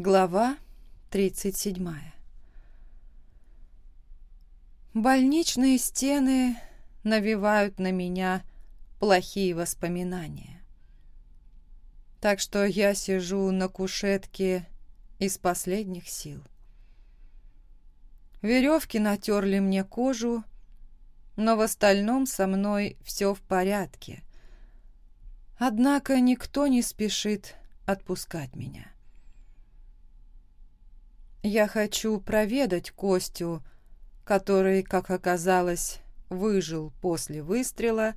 Глава 37 Больничные стены навевают на меня плохие воспоминания. Так что я сижу на кушетке из последних сил. Веревки натерли мне кожу, но в остальном со мной все в порядке. Однако никто не спешит отпускать меня. Я хочу проведать Костю, который, как оказалось, выжил после выстрела,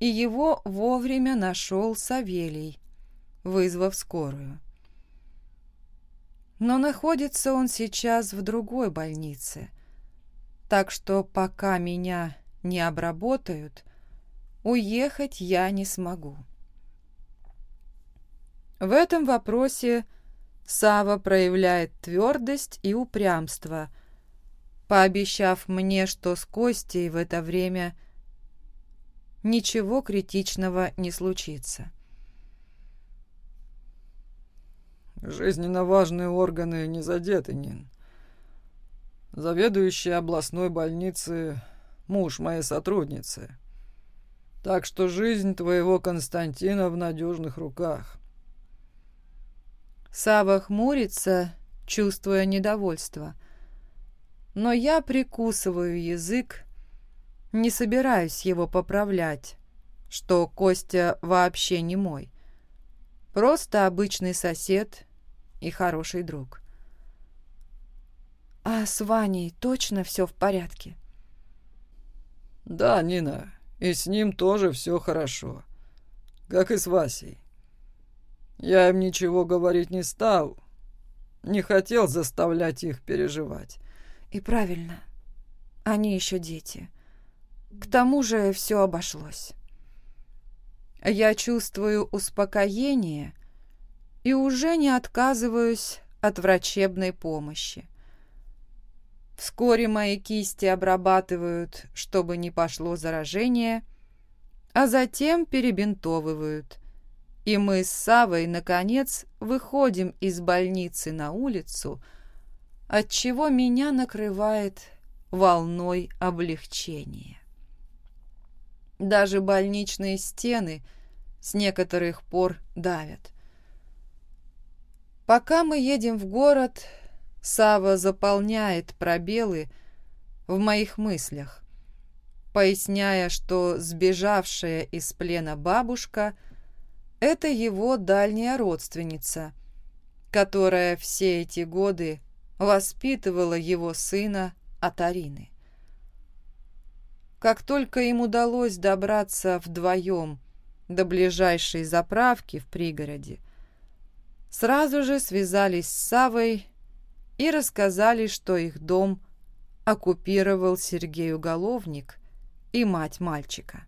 и его вовремя нашел Савелий, вызвав скорую. Но находится он сейчас в другой больнице, так что пока меня не обработают, уехать я не смогу. В этом вопросе Сава проявляет твердость и упрямство, пообещав мне, что с Костей в это время ничего критичного не случится. Жизненно важные органы не задеты, Нин. Заведующий областной больницы – муж моей сотрудницы. Так что жизнь твоего Константина в надежных руках. Сава хмурится, чувствуя недовольство. Но я прикусываю язык, не собираюсь его поправлять, что Костя вообще не мой. Просто обычный сосед и хороший друг. А с Ваней точно все в порядке? Да, Нина, и с ним тоже все хорошо. Как и с Васей. Я им ничего говорить не стал. Не хотел заставлять их переживать. И правильно. Они еще дети. К тому же все обошлось. Я чувствую успокоение и уже не отказываюсь от врачебной помощи. Вскоре мои кисти обрабатывают, чтобы не пошло заражение, а затем перебинтовывают. И мы с Савой, наконец, выходим из больницы на улицу, от чего меня накрывает волной облегчения. Даже больничные стены с некоторых пор давят. Пока мы едем в город, Сава заполняет пробелы в моих мыслях, поясняя, что сбежавшая из плена бабушка – это его дальняя родственница, которая все эти годы воспитывала его сына от Арины. Как только им удалось добраться вдвоем до ближайшей заправки в пригороде, сразу же связались с Савой и рассказали, что их дом оккупировал Сергей Уголовник и мать мальчика.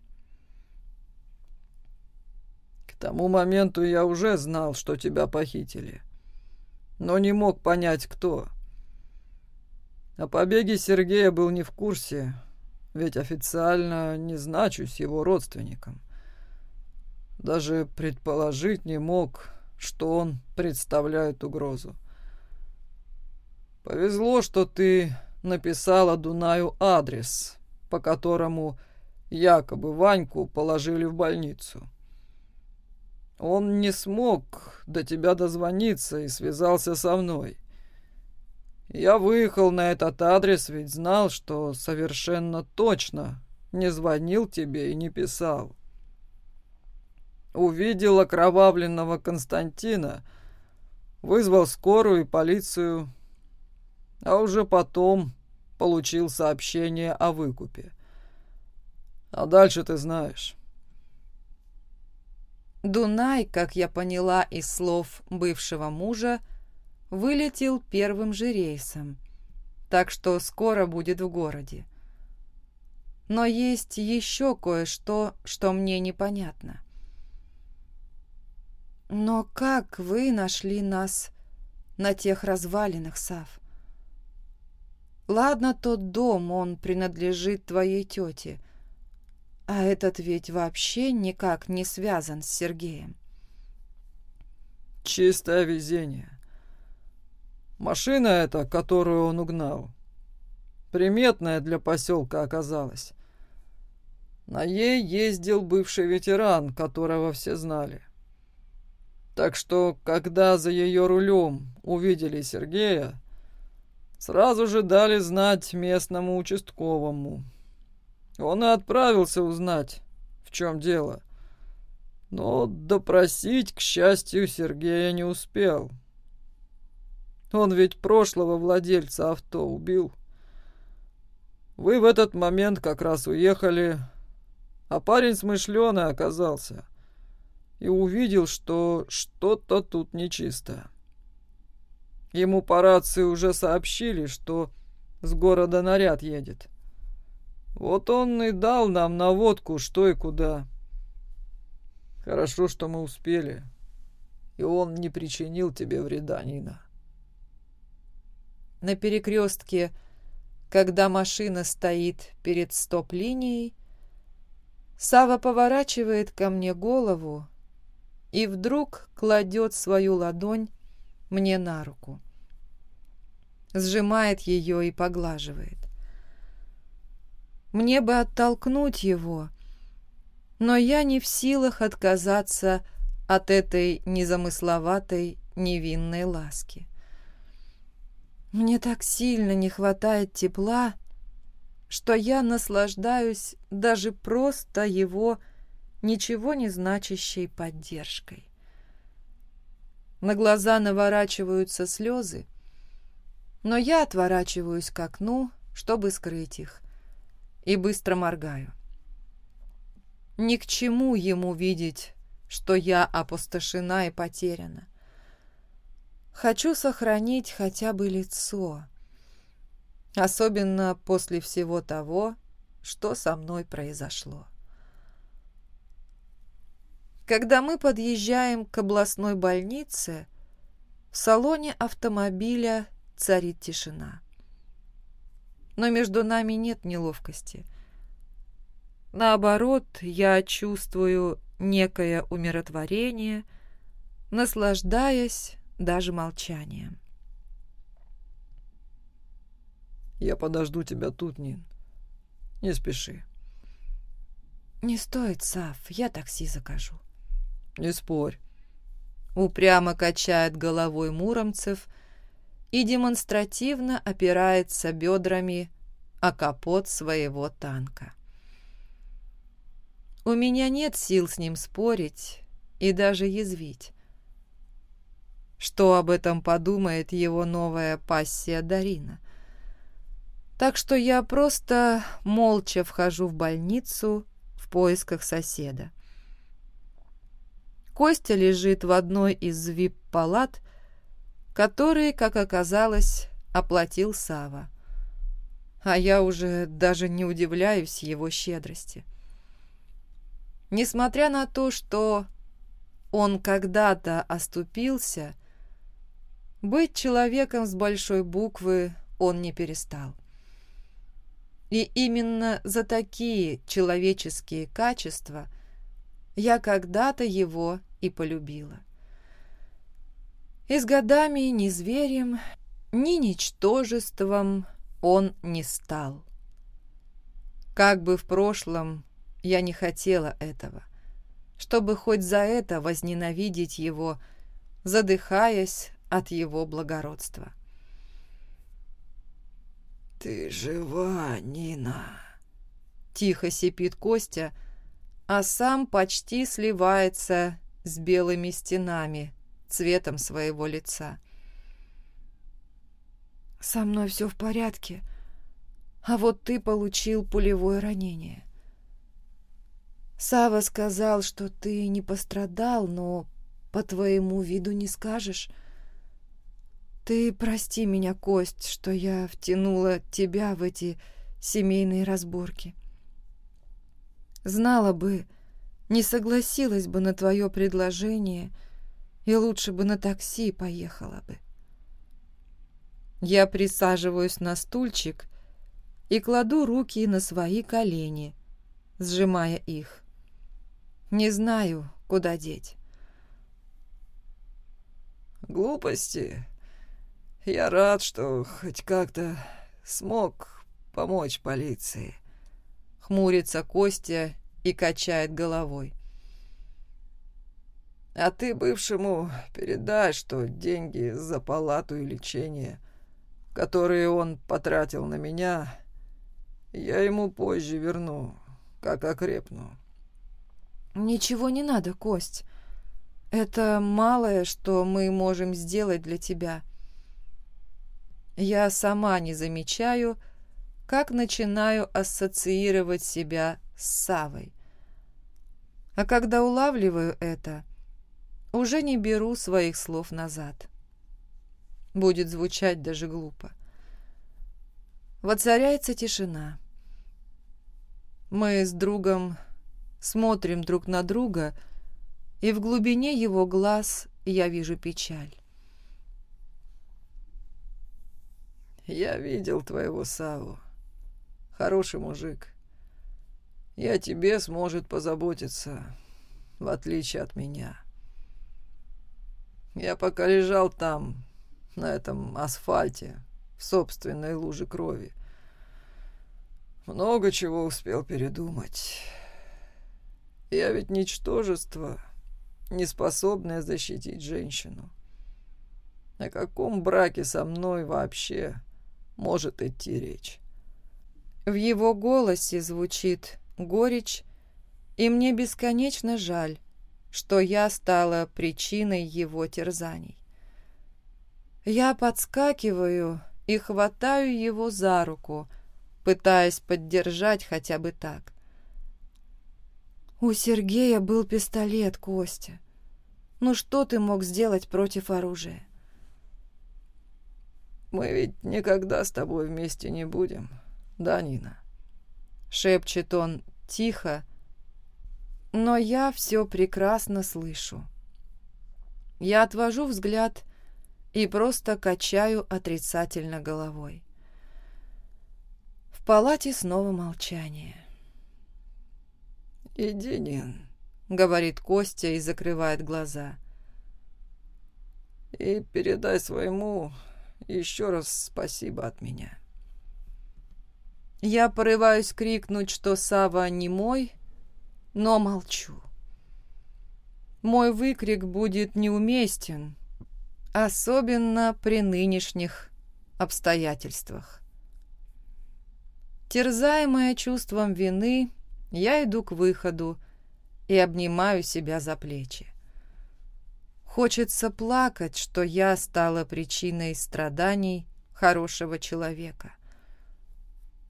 Тому моменту я уже знал, что тебя похитили, но не мог понять, кто. О побеге Сергея был не в курсе, ведь официально не значусь его родственником. Даже предположить не мог, что он представляет угрозу. Повезло, что ты написала Дунаю адрес, по которому якобы Ваньку положили в больницу. Он не смог до тебя дозвониться и связался со мной. Я выехал на этот адрес, ведь знал, что совершенно точно не звонил тебе и не писал увидел окровавленного Константина, вызвал скорую и полицию, а уже потом получил сообщение о выкупе. А дальше ты знаешь. Дунай, как я поняла из слов бывшего мужа, вылетел первым же рейсом, так что скоро будет в городе. Но есть еще кое-что, что мне непонятно. Но как вы нашли нас на тех развалинах, Сав? Ладно, тот дом, он принадлежит твоей тете, а этот ведь вообще никак не связан с Сергеем. Чистое везение. Машина эта, которую он угнал, приметная для поселка оказалась. На ей ездил бывший ветеран, которого все знали. Так что, когда за ее рулем увидели Сергея, сразу же дали знать местному участковому. Он и отправился узнать, в чем дело. Но допросить, к счастью, Сергея не успел. Он ведь прошлого владельца авто убил. Вы в этот момент как раз уехали, а парень смышленый оказался и увидел, что что-то тут нечисто. Ему по рации уже сообщили, что с города наряд едет. Вот он и дал нам наводку, что и куда. Хорошо, что мы успели, и он не причинил тебе вреда, Нина. На перекрестке, когда машина стоит перед стоп-линией, Сава поворачивает ко мне голову и вдруг кладет свою ладонь мне на руку. Сжимает ее и поглаживает. Мне бы оттолкнуть его, но я не в силах отказаться от этой незамысловатой невинной ласки. Мне так сильно не хватает тепла, что я наслаждаюсь даже просто его ничего не значащей поддержкой. На глаза наворачиваются слезы, но я отворачиваюсь к окну, чтобы скрыть их, и быстро моргаю. Ни к чему ему видеть, что я опустошена и потеряна. Хочу сохранить хотя бы лицо, особенно после всего того, что со мной произошло. Когда мы подъезжаем к областной больнице, в салоне автомобиля царит тишина. Но между нами нет неловкости. Наоборот, я чувствую некое умиротворение, наслаждаясь даже молчанием. «Я подожду тебя тут, Нин. Не спеши». «Не стоит, Сав, я такси закажу». «Не спорь». Упрямо качает головой Муромцев и демонстративно опирается бедрами о капот своего танка. У меня нет сил с ним спорить и даже язвить. Что об этом подумает его новая пассия Дарина? Так что я просто молча вхожу в больницу в поисках соседа. Костя лежит в одной из вип-палат, которые, как оказалось, оплатил Сава. А я уже даже не удивляюсь его щедрости. Несмотря на то, что он когда-то оступился, быть человеком с большой буквы он не перестал. И именно за такие человеческие качества я когда-то его и полюбила. И с годами ни зверем, ни ничтожеством он не стал. Как бы в прошлом я не хотела этого, чтобы хоть за это возненавидеть его, задыхаясь от его благородства. «Ты жива, Нина?» Тихо сипит Костя, а сам почти сливается с белыми стенами, цветом своего лица. «Со мной все в порядке, а вот ты получил пулевое ранение. Сава сказал, что ты не пострадал, но по твоему виду не скажешь. Ты прости меня, Кость, что я втянула тебя в эти семейные разборки. Знала бы, не согласилась бы на твое предложение и лучше бы на такси поехала бы. Я присаживаюсь на стульчик и кладу руки на свои колени, сжимая их. Не знаю, куда деть. Глупости. Я рад, что хоть как-то смог помочь полиции. Хмурится Костя и качает головой. А ты бывшему передай, что деньги за палату и лечение, которые он потратил на меня, я ему позже верну, как окрепну. Ничего не надо, Кость. Это малое, что мы можем сделать для тебя. Я сама не замечаю, как начинаю ассоциировать себя с Савой. А когда улавливаю это, уже не беру своих слов назад. Будет звучать даже глупо. Воцаряется тишина. Мы с другом смотрим друг на друга, и в глубине его глаз я вижу печаль. «Я видел твоего Саву. Хороший мужик. Я тебе сможет позаботиться, в отличие от меня». Я пока лежал там, на этом асфальте, в собственной луже крови. Много чего успел передумать. Я ведь ничтожество, не способное защитить женщину. О каком браке со мной вообще может идти речь? В его голосе звучит горечь, и мне бесконечно жаль, что я стала причиной его терзаний. Я подскакиваю и хватаю его за руку, пытаясь поддержать хотя бы так. У Сергея был пистолет, Костя. Ну что ты мог сделать против оружия? «Мы ведь никогда с тобой вместе не будем, да, Нина?» Шепчет он тихо, но я все прекрасно слышу. Я отвожу взгляд и просто качаю отрицательно головой. В палате снова молчание. «Иди, Нин», — говорит Костя и закрывает глаза. «И передай своему еще раз спасибо от меня». Я порываюсь крикнуть, что Сава не мой, но молчу. Мой выкрик будет неуместен, особенно при нынешних обстоятельствах. Терзаемая чувством вины, я иду к выходу и обнимаю себя за плечи. Хочется плакать, что я стала причиной страданий хорошего человека.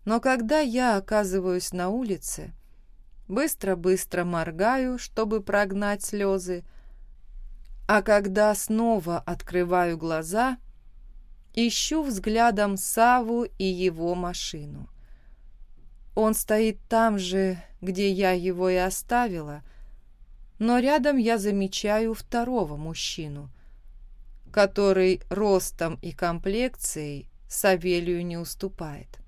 Но когда я оказываюсь на улице, быстро-быстро моргаю, чтобы прогнать слезы, а когда снова открываю глаза, ищу взглядом Саву и его машину. Он стоит там же, где я его и оставила, но рядом я замечаю второго мужчину, который ростом и комплекцией Савелию не уступает.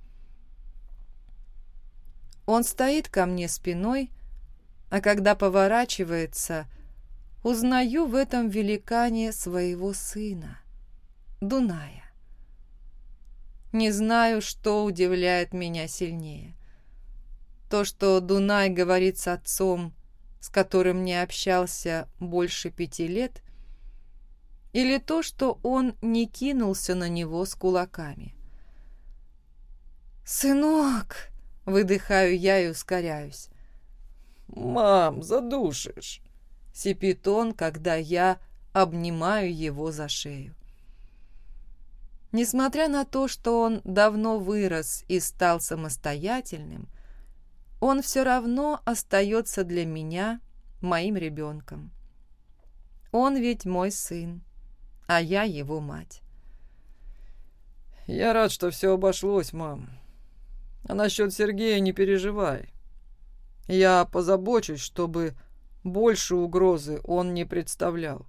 Он стоит ко мне спиной, а когда поворачивается, узнаю в этом великане своего сына, Дуная. Не знаю, что удивляет меня сильнее. То, что Дунай говорит с отцом, с которым не общался больше пяти лет, или то, что он не кинулся на него с кулаками. «Сынок!» Выдыхаю я и ускоряюсь. «Мам, задушишь!» — сипит он, когда я обнимаю его за шею. Несмотря на то, что он давно вырос и стал самостоятельным, он все равно остается для меня моим ребенком. Он ведь мой сын, а я его мать. «Я рад, что все обошлось, мам. А насчет Сергея не переживай. Я позабочусь, чтобы больше угрозы он не представлял.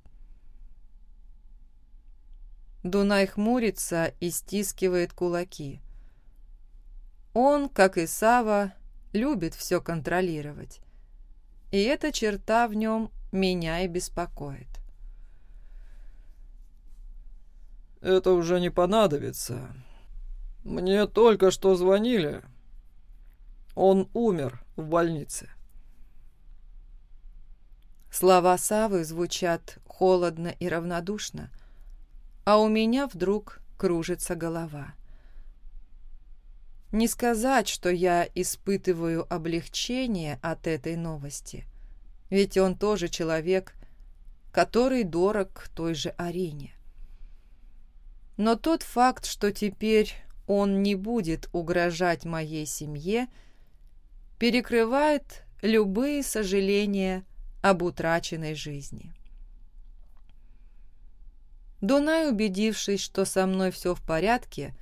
Дунай хмурится и стискивает кулаки. Он, как и Сава, любит все контролировать. И эта черта в нем меня и беспокоит. это уже не понадобится. Мне только что звонили. Он умер в больнице. Слова Савы звучат холодно и равнодушно, а у меня вдруг кружится голова. Не сказать, что я испытываю облегчение от этой новости, ведь он тоже человек, который дорог той же Арине. Но тот факт, что теперь он не будет угрожать моей семье, перекрывает любые сожаления об утраченной жизни. Дунай, убедившись, что со мной все в порядке,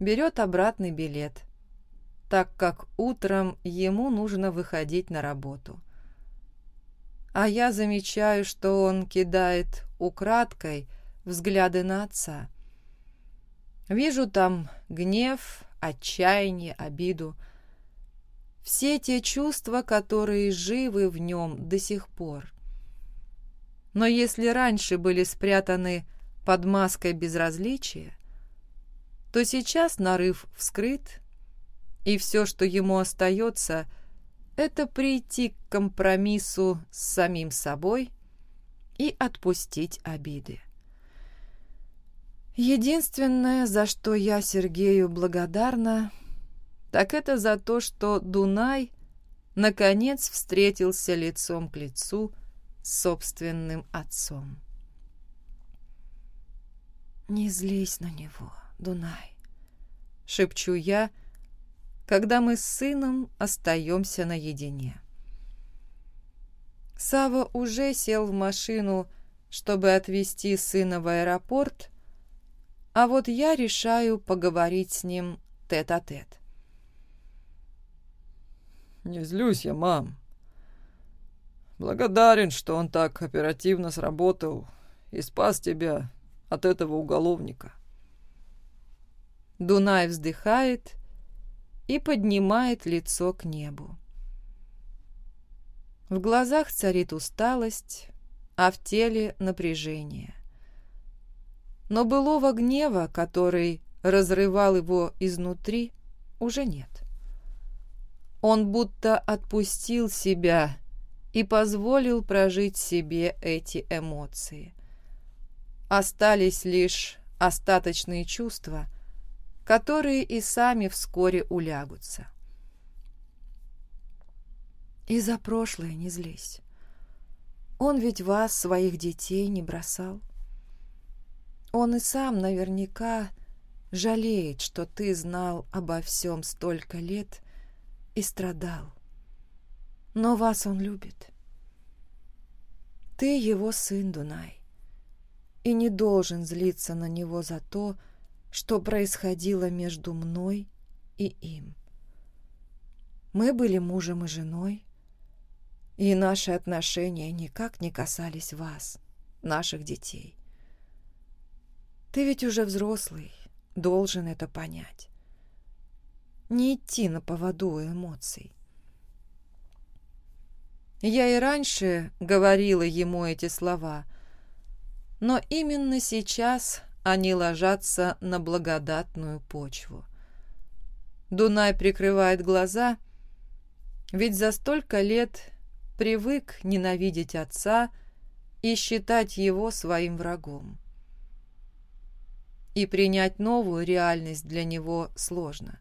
берет обратный билет, так как утром ему нужно выходить на работу. А я замечаю, что он кидает украдкой взгляды на отца. Вижу там гнев, отчаяние, обиду. Все те чувства, которые живы в нем до сих пор. Но если раньше были спрятаны под маской безразличия, то сейчас нарыв вскрыт, и все, что ему остается, это прийти к компромиссу с самим собой и отпустить обиды. Единственное, за что я Сергею благодарна, так это за то, что Дунай наконец встретился лицом к лицу с собственным отцом. «Не злись на него», Дунай», — шепчу я, когда мы с сыном остаемся наедине. Сава уже сел в машину, чтобы отвезти сына в аэропорт, а вот я решаю поговорить с ним тет-а-тет. -тет. «Не злюсь я, мам. Благодарен, что он так оперативно сработал и спас тебя от этого уголовника». Дунай вздыхает и поднимает лицо к небу. В глазах царит усталость, а в теле напряжение. Но былого гнева, который разрывал его изнутри, уже нет. Он будто отпустил себя и позволил прожить себе эти эмоции. Остались лишь остаточные чувства, которые и сами вскоре улягутся. И за прошлое не злись. Он ведь вас, своих детей, не бросал. Он и сам наверняка жалеет, что ты знал обо всем столько лет и страдал. Но вас он любит. Ты его сын, Дунай, и не должен злиться на него за то, что происходило между мной и им. Мы были мужем и женой, и наши отношения никак не касались вас, наших детей. Ты ведь уже взрослый, должен это понять. Не идти на поводу эмоций. Я и раньше говорила ему эти слова, но именно сейчас они ложатся на благодатную почву. Дунай прикрывает глаза, ведь за столько лет привык ненавидеть отца и считать его своим врагом. И принять новую реальность для него сложно.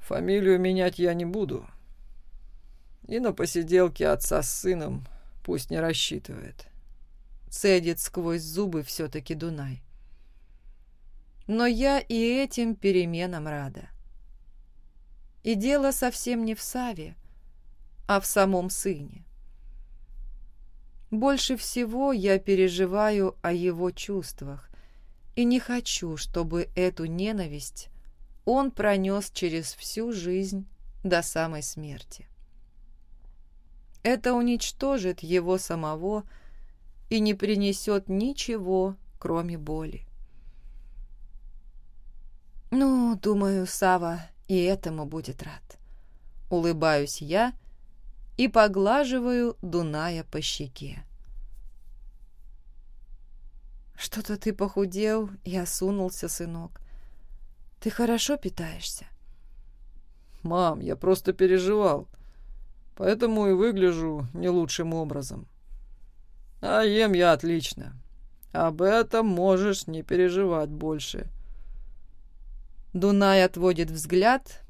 «Фамилию менять я не буду. И на посиделке отца с сыном пусть не рассчитывает», Цедит сквозь зубы все-таки Дунай. Но я и этим переменам рада. И дело совсем не в Саве, а в самом сыне. Больше всего я переживаю о его чувствах и не хочу, чтобы эту ненависть он пронес через всю жизнь до самой смерти. Это уничтожит его самого, и не принесет ничего, кроме боли. Ну, думаю, Сава и этому будет рад. Улыбаюсь я и поглаживаю Дуная по щеке. Что-то ты похудел и осунулся, сынок. Ты хорошо питаешься? Мам, я просто переживал. Поэтому и выгляжу не лучшим образом. А ем я отлично. Об этом можешь не переживать больше. Дунай отводит взгляд,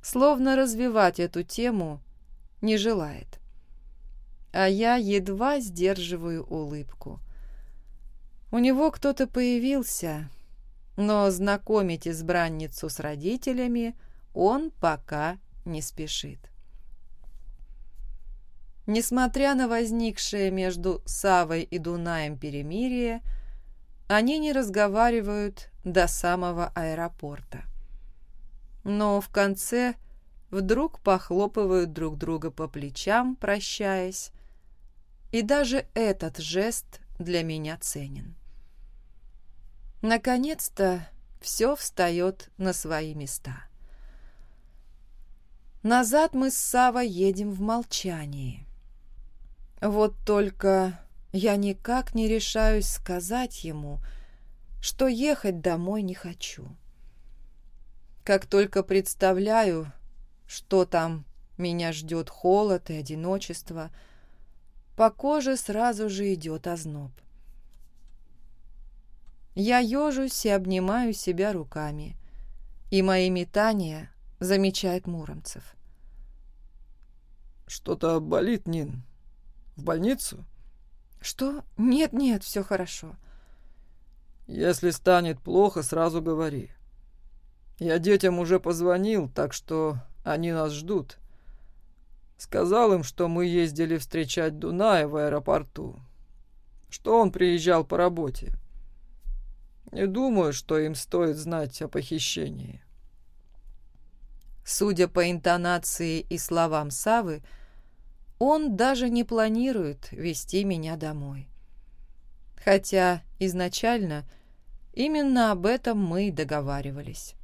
словно развивать эту тему не желает. А я едва сдерживаю улыбку. У него кто-то появился, но знакомить избранницу с родителями он пока не спешит. Несмотря на возникшее между Савой и Дунаем перемирие, они не разговаривают до самого аэропорта. Но в конце вдруг похлопывают друг друга по плечам, прощаясь, и даже этот жест для меня ценен. Наконец-то все встает на свои места. Назад мы с Савой едем в молчании. Вот только я никак не решаюсь сказать ему, что ехать домой не хочу. Как только представляю, что там меня ждет холод и одиночество, по коже сразу же идет озноб. Я ежусь и обнимаю себя руками, и мои метания замечает Муромцев. «Что-то болит, Нин? В больницу?» «Что? Нет-нет, все хорошо». «Если станет плохо, сразу говори. Я детям уже позвонил, так что они нас ждут. Сказал им, что мы ездили встречать Дуная в аэропорту, что он приезжал по работе. Не думаю, что им стоит знать о похищении. Судя по интонации и словам Савы, он даже не планирует вести меня домой. Хотя изначально именно об этом мы и договаривались.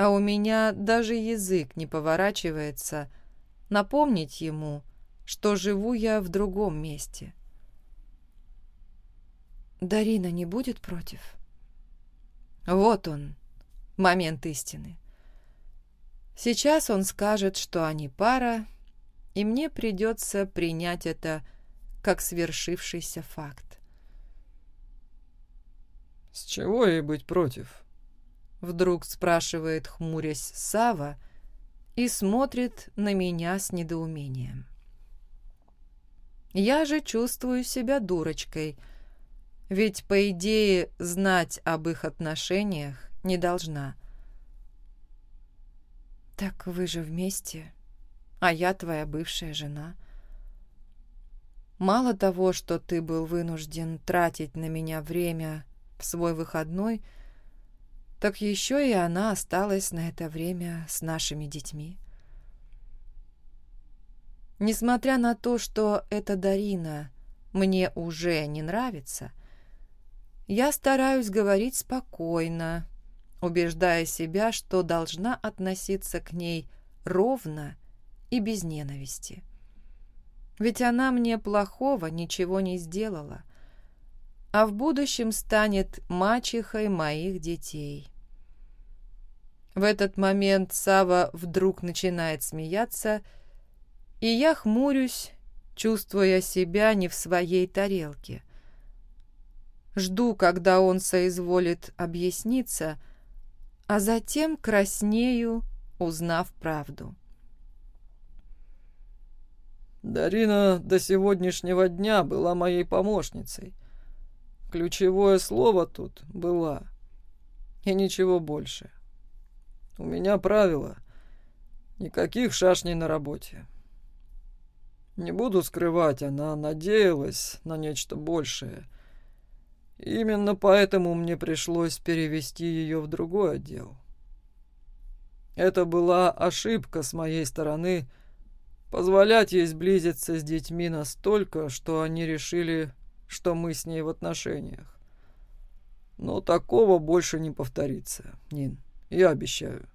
А у меня даже язык не поворачивается напомнить ему, что живу я в другом месте. Дарина не будет против? Вот он, момент истины. Сейчас он скажет, что они пара, и мне придется принять это как свершившийся факт. «С чего ей быть против?» Вдруг спрашивает, хмурясь, Сава и смотрит на меня с недоумением. Я же чувствую себя дурочкой — ведь, по идее, знать об их отношениях не должна. «Так вы же вместе, а я твоя бывшая жена. Мало того, что ты был вынужден тратить на меня время в свой выходной, так еще и она осталась на это время с нашими детьми. Несмотря на то, что эта Дарина мне уже не нравится, я стараюсь говорить спокойно, убеждая себя, что должна относиться к ней ровно и без ненависти. Ведь она мне плохого ничего не сделала, а в будущем станет мачехой моих детей. В этот момент Сава вдруг начинает смеяться, и я хмурюсь, чувствуя себя не в своей тарелке. Жду, когда он соизволит объясниться, а затем краснею, узнав правду. Дарина до сегодняшнего дня была моей помощницей. Ключевое слово тут «была». И ничего больше. У меня правило. Никаких шашней на работе. Не буду скрывать, она надеялась на нечто большее — Именно поэтому мне пришлось перевести ее в другой отдел. Это была ошибка с моей стороны позволять ей сблизиться с детьми настолько, что они решили, что мы с ней в отношениях. Но такого больше не повторится, Нин, я обещаю.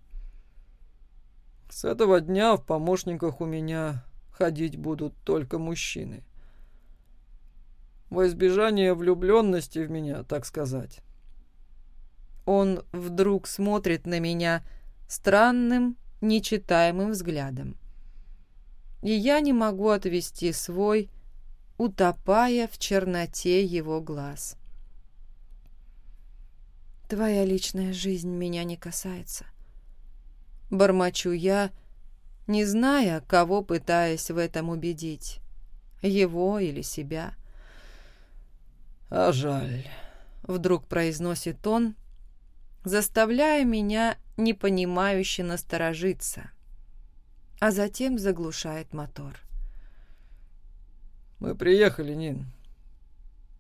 С этого дня в помощниках у меня ходить будут только мужчины. Во избежание влюбленности в меня, так сказать. Он вдруг смотрит на меня странным, нечитаемым взглядом. И я не могу отвести свой, утопая в черноте его глаз. «Твоя личная жизнь меня не касается». Бормочу я, не зная, кого пытаясь в этом убедить, его или себя. «А жаль», — вдруг произносит он, заставляя меня непонимающе насторожиться, а затем заглушает мотор. «Мы приехали, Нин.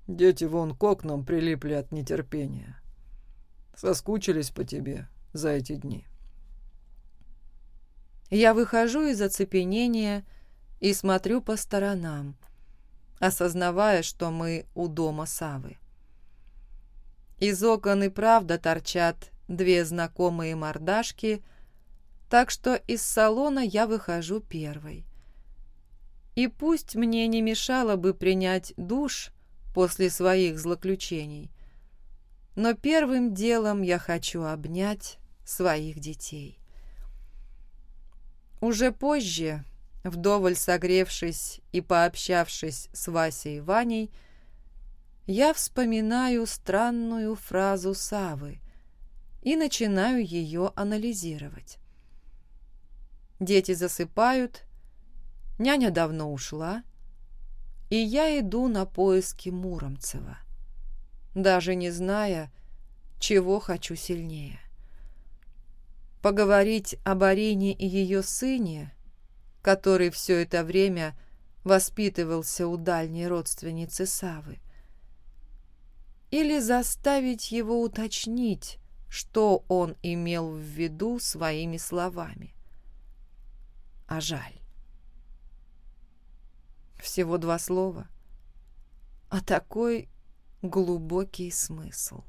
Дети вон к окнам прилипли от нетерпения. Соскучились по тебе за эти дни». Я выхожу из оцепенения и смотрю по сторонам, осознавая, что мы у дома Савы. Из окон и правда торчат две знакомые мордашки, так что из салона я выхожу первой. И пусть мне не мешало бы принять душ после своих злоключений, но первым делом я хочу обнять своих детей. Уже позже, вдоволь согревшись и пообщавшись с Васей и Ваней, я вспоминаю странную фразу Савы и начинаю ее анализировать. Дети засыпают, няня давно ушла, и я иду на поиски Муромцева, даже не зная, чего хочу сильнее поговорить об Арине и ее сыне, который все это время воспитывался у дальней родственницы Савы, или заставить его уточнить, что он имел в виду своими словами. А жаль. Всего два слова, а такой глубокий смысл.